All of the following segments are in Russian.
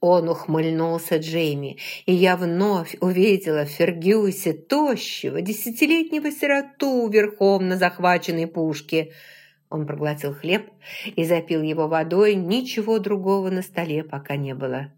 Он ухмыльнулся Джейми, и я вновь увидела в Фергюсе тощего, десятилетнего сироту верхом на захваченной пушке. Он проглотил хлеб и запил его водой, ничего другого на столе пока не было.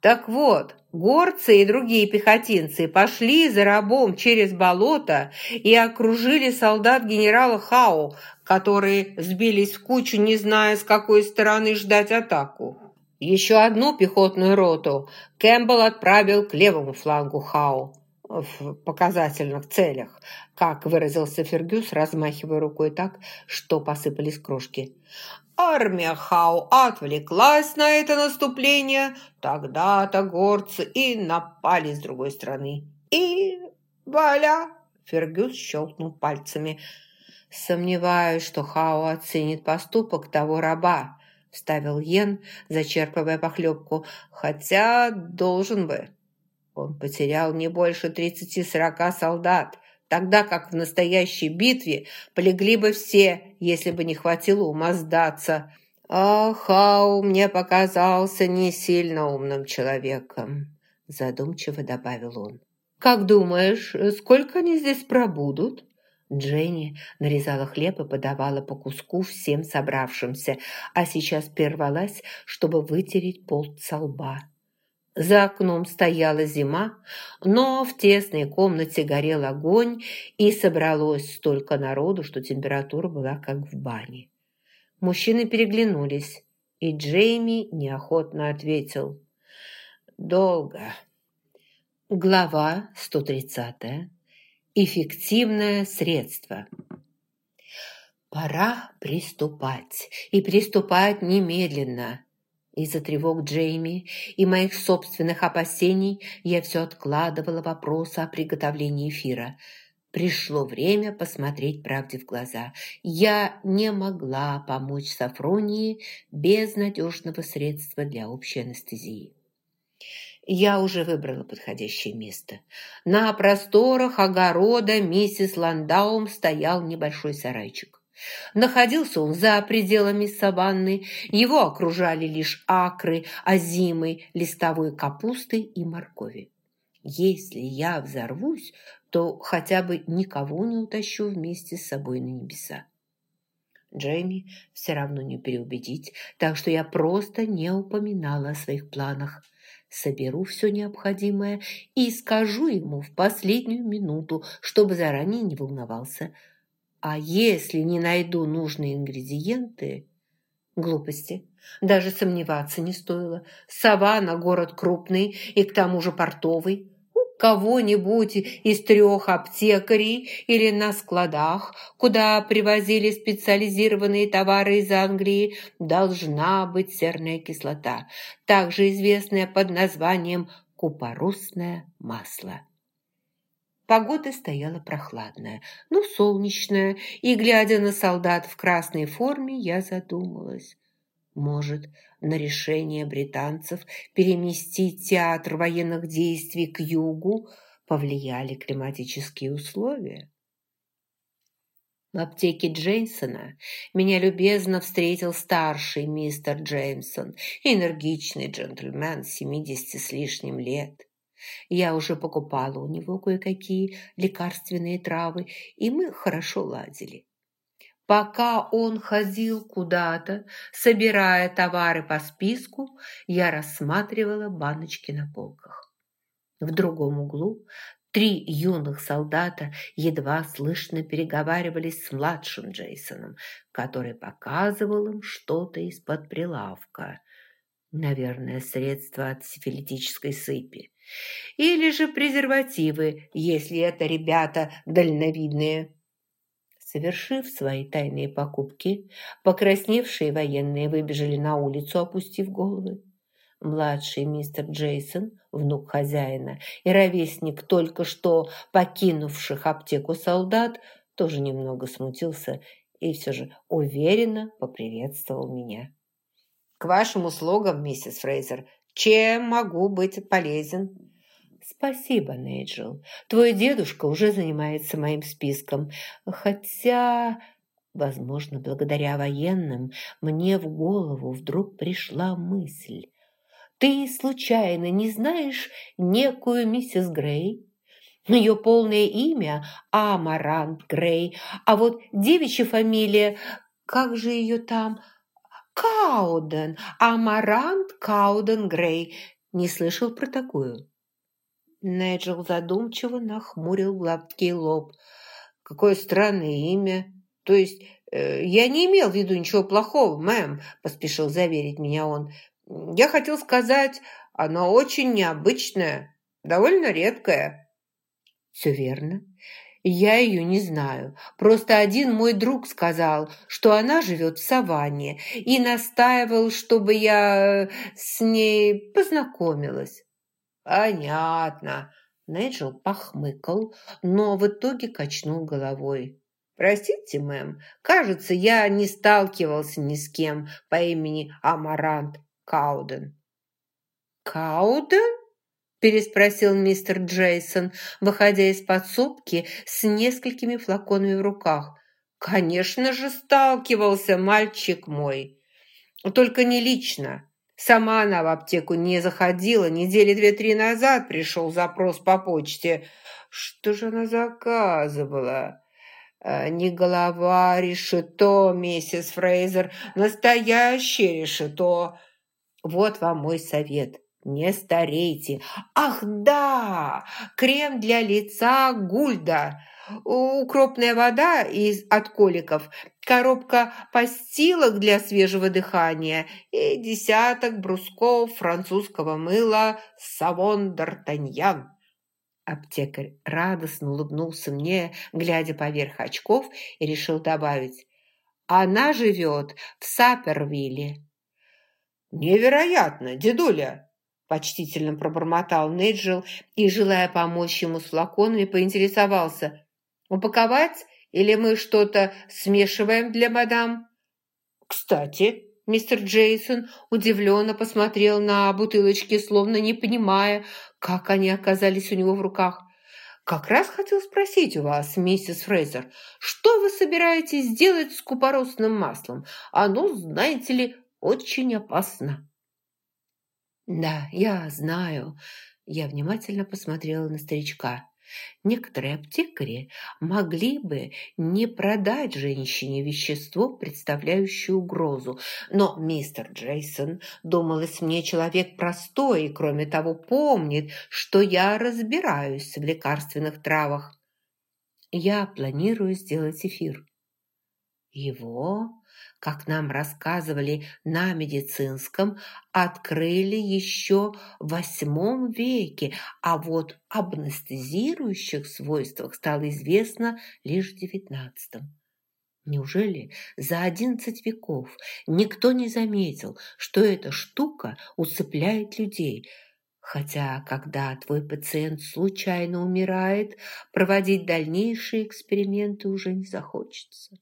Так вот, горцы и другие пехотинцы пошли за рабом через болото и окружили солдат генерала Хау, которые сбились в кучу, не зная, с какой стороны ждать атаку. Еще одну пехотную роту Кэмпбелл отправил к левому флангу Хау в показательных целях, как выразился Фергюс, размахивая рукой так, что посыпались крошки. Армия Хау отвлеклась на это наступление, тогда-то горцы и напали с другой стороны. И валя! Фергюс щелкнул пальцами. Сомневаюсь, что Хау оценит поступок того раба, – вставил Йен, зачерпывая похлебку. «Хотя должен бы. Он потерял не больше тридцати-сорока солдат, тогда как в настоящей битве полегли бы все, если бы не хватило ума сдаться. А Хау мне показался не сильно умным человеком», – задумчиво добавил он. «Как думаешь, сколько они здесь пробудут?» Дженни нарезала хлеб и подавала по куску всем собравшимся, а сейчас прервалась, чтобы вытереть пол со лба. За окном стояла зима, но в тесной комнате горел огонь, и собралось столько народу, что температура была как в бане. Мужчины переглянулись, и Джейми неохотно ответил «Долго». Глава 130. Эффективное средство. Пора приступать, и приступать немедленно. Из-за тревог Джейми и моих собственных опасений я все откладывала вопрос о приготовлении эфира. Пришло время посмотреть правде в глаза. Я не могла помочь Сафронии без надежного средства для общей анестезии. Я уже выбрала подходящее место. На просторах огорода миссис Ландаум стоял небольшой сарайчик. Находился он за пределами саванны, его окружали лишь акры озимой листовой капусты и моркови. Если я взорвусь, то хотя бы никого не утащу вместе с собой на небеса. Джейми все равно не переубедить, так что я просто не упоминала о своих планах – соберу все необходимое и скажу ему в последнюю минуту, чтобы заранее не волновался. А если не найду нужные ингредиенты... Глупости. Даже сомневаться не стоило. Савана – город крупный и к тому же портовый кого-нибудь из трех аптекарей или на складах, куда привозили специализированные товары из Англии, должна быть серная кислота, также известная под названием купоросное масло. Погода стояла прохладная, но солнечная, и, глядя на солдат в красной форме, я задумалась. Может, на решение британцев переместить театр военных действий к югу повлияли климатические условия? В аптеке Джеймсона меня любезно встретил старший мистер Джеймсон, энергичный джентльмен семидесяти с лишним лет. Я уже покупала у него кое-какие лекарственные травы, и мы хорошо ладили. Пока он ходил куда-то, собирая товары по списку, я рассматривала баночки на полках. В другом углу три юных солдата едва слышно переговаривались с младшим Джейсоном, который показывал им что-то из-под прилавка. Наверное, средство от сифилитической сыпи. Или же презервативы, если это ребята дальновидные. Совершив свои тайные покупки, покрасневшие военные выбежали на улицу, опустив головы. Младший мистер Джейсон, внук хозяина, и ровесник только что покинувших аптеку солдат, тоже немного смутился и все же уверенно поприветствовал меня. «К вашим услугам, миссис Фрейзер, чем могу быть полезен?» «Спасибо, Нейджел. Твой дедушка уже занимается моим списком. Хотя, возможно, благодаря военным, мне в голову вдруг пришла мысль. ты случайно не знаешь некую миссис Грей?» Ее полное имя – Амарант Грей, а вот девичья фамилия, как же ее там? Кауден, Амарант Кауден Грей. Не слышал про такую? Найджел задумчиво нахмурил гладкий лоб. Какое странное имя. То есть э, я не имел в виду ничего плохого, мэм, поспешил заверить меня он. Я хотел сказать, оно очень необычное, довольно редкое. Все верно. Я ее не знаю. Просто один мой друг сказал, что она живет в саванне и настаивал, чтобы я с ней познакомилась. Понятно. Нейджел похмыкал, но в итоге качнул головой. «Простите, мэм, кажется, я не сталкивался ни с кем по имени Амарант Кауден». «Кауден?» переспросил мистер Джейсон, выходя из подсобки с несколькими флаконами в руках. «Конечно же сталкивался, мальчик мой. Только не лично. Сама она в аптеку не заходила. Недели две-три назад пришел запрос по почте. Что же она заказывала?» «А, «Не голова, решето, миссис Фрейзер, настоящее решето. Вот вам мой совет. Не старейте. Ах, да! Крем для лица Гульда. Укропная вода из от коликов, коробка постилок для свежего дыхания и десяток брусков французского мыла «Савон Д'Артаньян». Аптекарь радостно улыбнулся мне, глядя поверх очков, и решил добавить. «Она живет в Сапервилле». «Невероятно, дедуля!» Почтительно пробормотал Нейджел и, желая помочь ему с флаконами, поинтересовался. «Упаковать или мы что-то смешиваем для мадам?» «Кстати», мистер Джейсон удивленно посмотрел на бутылочки, словно не понимая, как они оказались у него в руках. «Как раз хотел спросить у вас, миссис Фрейзер, что вы собираетесь сделать с купоросным маслом? Оно, знаете ли, очень опасно». «Да, я знаю». Я внимательно посмотрела на старичка. Некоторые аптекари могли бы не продать женщине вещество, представляющее угрозу. Но мистер Джейсон, думалось мне, человек простой и, кроме того, помнит, что я разбираюсь в лекарственных травах. Я планирую сделать эфир. Его как нам рассказывали на медицинском, открыли еще в восьмом веке, а вот об анестезирующих свойствах стало известно лишь в девятнадцатом. Неужели за одиннадцать веков никто не заметил, что эта штука усыпляет людей – Хотя, когда твой пациент случайно умирает, проводить дальнейшие эксперименты уже не захочется.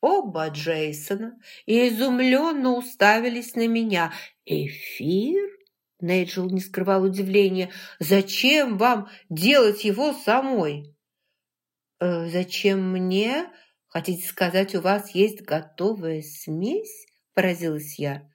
Оба Джейсона изумленно уставились на меня. «Эфир?» Нейджел не скрывал удивления. «Зачем вам делать его самой?» «Э, «Зачем мне? Хотите сказать, у вас есть готовая смесь?» Поразилась я.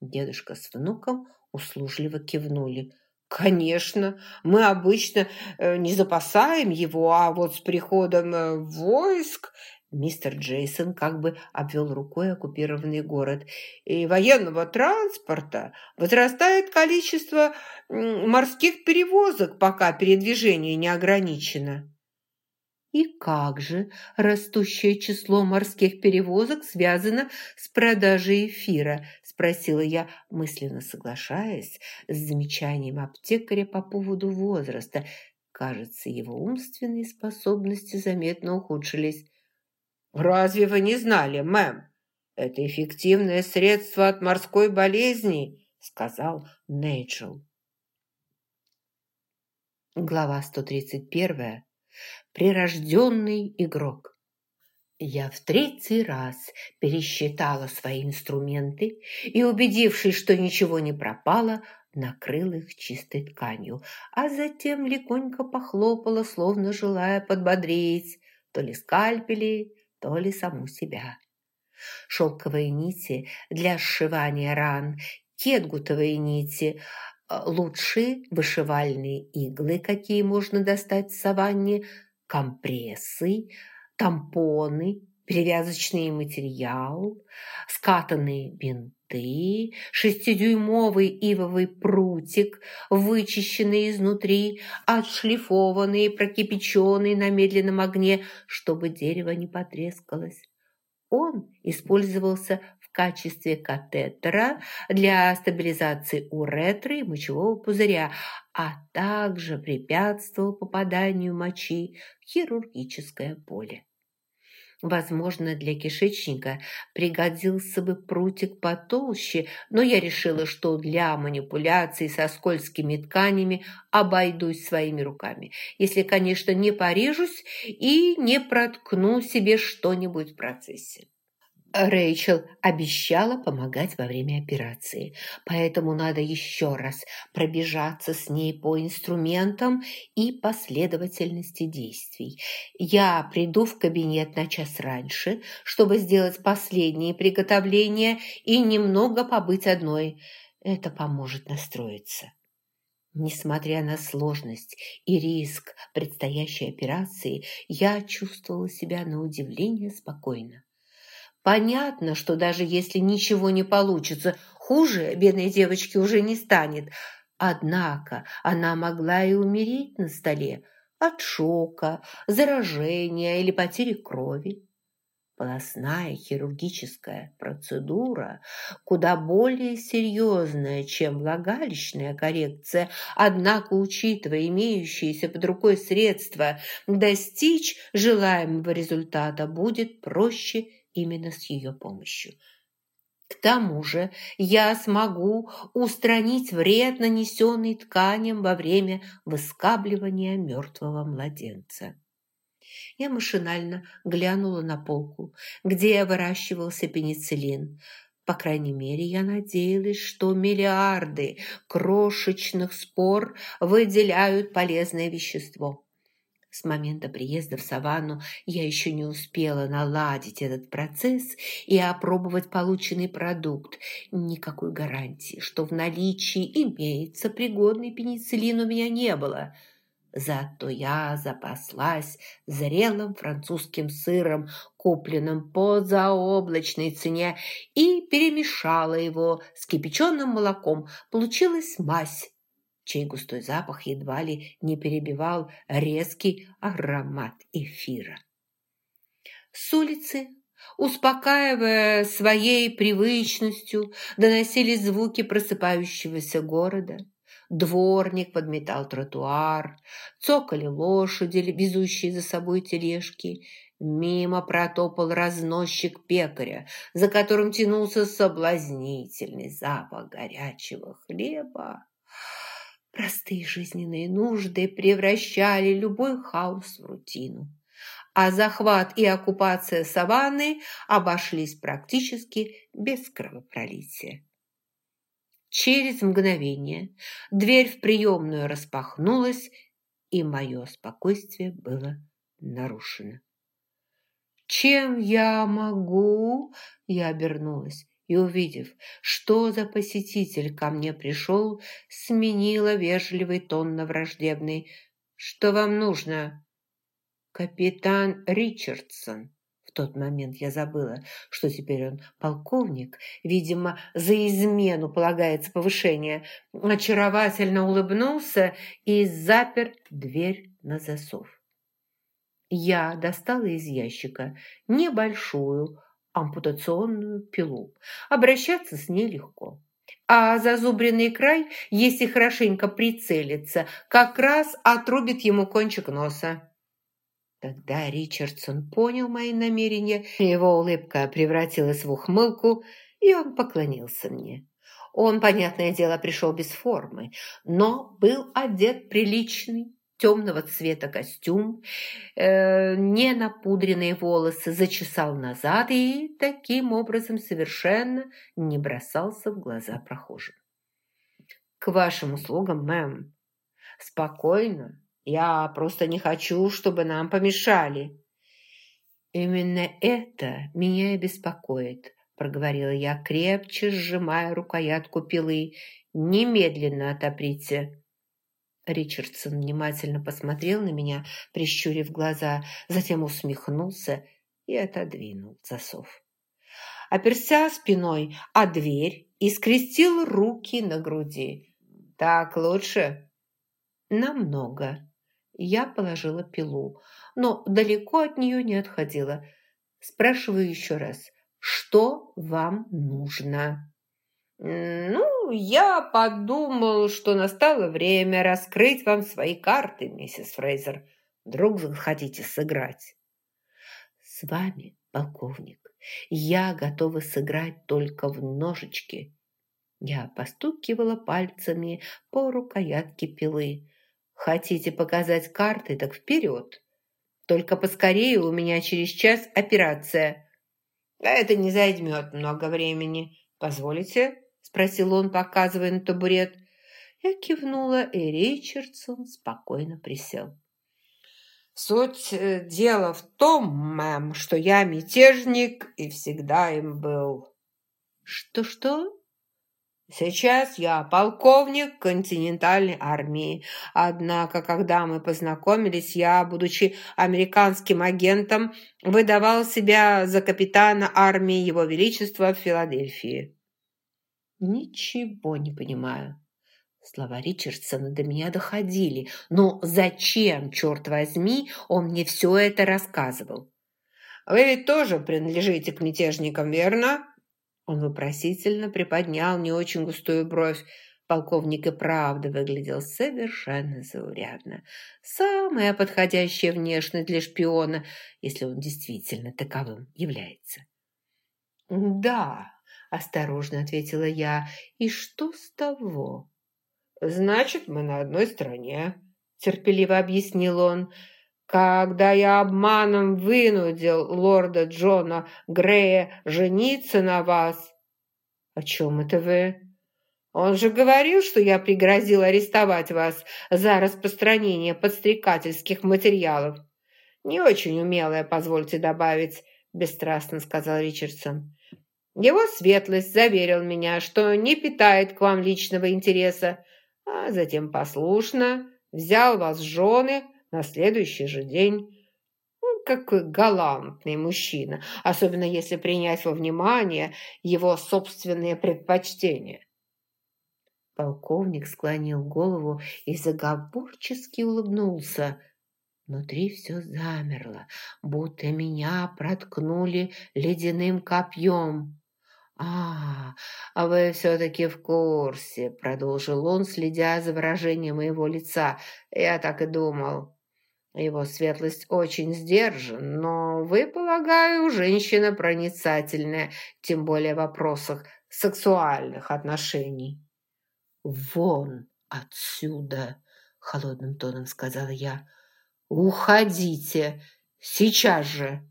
Дедушка с внуком услужливо кивнули. «Конечно, мы обычно э, не запасаем его, а вот с приходом э, войск Мистер Джейсон как бы обвел рукой оккупированный город. И военного транспорта возрастает количество морских перевозок, пока передвижение не ограничено. И как же растущее число морских перевозок связано с продажей эфира? Спросила я, мысленно соглашаясь с замечанием аптекаря по поводу возраста. Кажется, его умственные способности заметно ухудшились. «Разве вы не знали, мэм? Это эффективное средство от морской болезни», сказал Нейджел. Глава 131. Прирожденный игрок. Я в третий раз пересчитала свои инструменты и, убедившись, что ничего не пропало, накрыл их чистой тканью, а затем легонько похлопала, словно желая подбодрить то ли скальпели, то ли саму себя. Шелковые нити для сшивания ран, кетгутовые нити, э, лучшие вышивальные иглы, какие можно достать в саванне, компрессы, тампоны, перевязочный материал, скатанные бинты, шестидюймовый ивовый прутик, вычищенный изнутри, отшлифованный, прокипяченный на медленном огне, чтобы дерево не потрескалось. Он использовался в качестве катетера для стабилизации уретры и мочевого пузыря, а также препятствовал попаданию мочи в хирургическое поле. Возможно, для кишечника пригодился бы прутик потолще, но я решила, что для манипуляций со скользкими тканями обойдусь своими руками, если, конечно, не порежусь и не проткну себе что-нибудь в процессе. Рэйчел обещала помогать во время операции, поэтому надо еще раз пробежаться с ней по инструментам и последовательности действий. Я приду в кабинет на час раньше, чтобы сделать последние приготовления и немного побыть одной. Это поможет настроиться. Несмотря на сложность и риск предстоящей операции, я чувствовала себя на удивление спокойно. Понятно, что даже если ничего не получится, хуже бедной девочки уже не станет. Однако она могла и умереть на столе от шока, заражения или потери крови. Полостная хирургическая процедура куда более серьезная, чем влагалищная коррекция, однако, учитывая имеющиеся под рукой средства, достичь желаемого результата будет проще именно с ее помощью. К тому же я смогу устранить вред, нанесенный тканям во время выскабливания мертвого младенца. Я машинально глянула на полку, где выращивался пенициллин. По крайней мере, я надеялась, что миллиарды крошечных спор выделяют полезное вещество. С момента приезда в саванну я еще не успела наладить этот процесс и опробовать полученный продукт. Никакой гарантии, что в наличии имеется пригодный пенициллин у меня не было. Зато я запаслась зрелым французским сыром, купленным по заоблачной цене, и перемешала его с кипяченым молоком. Получилась мазь чей густой запах едва ли не перебивал резкий аромат эфира. С улицы, успокаивая своей привычностью, доносились звуки просыпающегося города. Дворник подметал тротуар, цокали лошади, везущие за собой тележки. Мимо протопал разносчик пекаря, за которым тянулся соблазнительный запах горячего хлеба. Простые жизненные нужды превращали любой хаос в рутину. А захват и оккупация саванны обошлись практически без кровопролития. Через мгновение дверь в приемную распахнулась, и мое спокойствие было нарушено. «Чем я могу?» – я обернулась и, увидев, что за посетитель ко мне пришел, сменила вежливый тон на враждебный. «Что вам нужно?» «Капитан Ричардсон». В тот момент я забыла, что теперь он полковник. Видимо, за измену полагается повышение. Очаровательно улыбнулся и запер дверь на засов. Я достала из ящика небольшую, ампутационную пилу. Обращаться с ней легко. А зазубренный край, если хорошенько прицелиться, как раз отрубит ему кончик носа. Тогда Ричардсон понял мои намерения, его улыбка превратилась в ухмылку, и он поклонился мне. Он, понятное дело, пришел без формы, но был одет приличный, темного цвета костюм, э, не напудренные волосы зачесал назад и таким образом совершенно не бросался в глаза прохожим. «К вашим услугам, мэм». «Спокойно. Я просто не хочу, чтобы нам помешали». «Именно это меня и беспокоит», – проговорила я, крепче сжимая рукоятку пилы. «Немедленно отоприте!» Ричардсон внимательно посмотрел на меня, прищурив глаза, затем усмехнулся и отодвинул засов. Оперся спиной о дверь и скрестил руки на груди. «Так лучше?» «Намного». Я положила пилу, но далеко от нее не отходила. Спрашиваю еще раз, что вам нужно?» «Ну, я подумал, что настало время раскрыть вам свои карты, миссис Фрейзер. Вдруг захотите сыграть?» «С вами, полковник, я готова сыграть только в ножички». Я постукивала пальцами по рукоятке пилы. «Хотите показать карты, так вперед! Только поскорее у меня через час операция». «Это не займет много времени. Позволите?» – спросил он, показывая на табурет. Я кивнула, и Ричардсон спокойно присел. Суть э, дела в том, мэм, что я мятежник и всегда им был. Что-что? Сейчас я полковник континентальной армии. Однако, когда мы познакомились, я, будучи американским агентом, выдавал себя за капитана армии Его Величества в Филадельфии. Ничего не понимаю. Слова Ричардсона до меня доходили. Но зачем, черт возьми, он мне все это рассказывал? «Вы ведь тоже принадлежите к мятежникам, верно?» Он вопросительно приподнял не очень густую бровь. Полковник и правда выглядел совершенно заурядно. Самая подходящая внешность для шпиона, если он действительно таковым является. «Да», – осторожно ответила я, – «и что с того?» «Значит, мы на одной стороне», – терпеливо объяснил он. «Когда я обманом вынудил лорда Джона Грея жениться на вас...» «О чем это вы?» «Он же говорил, что я пригрозил арестовать вас за распространение подстрекательских материалов». «Не очень умелое, позвольте добавить», – бесстрастно сказал Ричардсон. «Его светлость заверил меня, что не питает к вам личного интереса, а затем послушно взял вас в жены на следующий же день. Ну, какой галантный мужчина, особенно если принять во внимание его собственные предпочтения. Полковник склонил голову и заговорчески улыбнулся. Внутри все замерло, будто меня проткнули ледяным копьем. «А, а вы все-таки в курсе», – продолжил он, следя за выражением моего лица. «Я так и думал. Его светлость очень сдержан, но вы, полагаю, женщина проницательная, тем более в вопросах сексуальных отношений». «Вон отсюда!» – холодным тоном сказала я. «Уходите! Сейчас же!»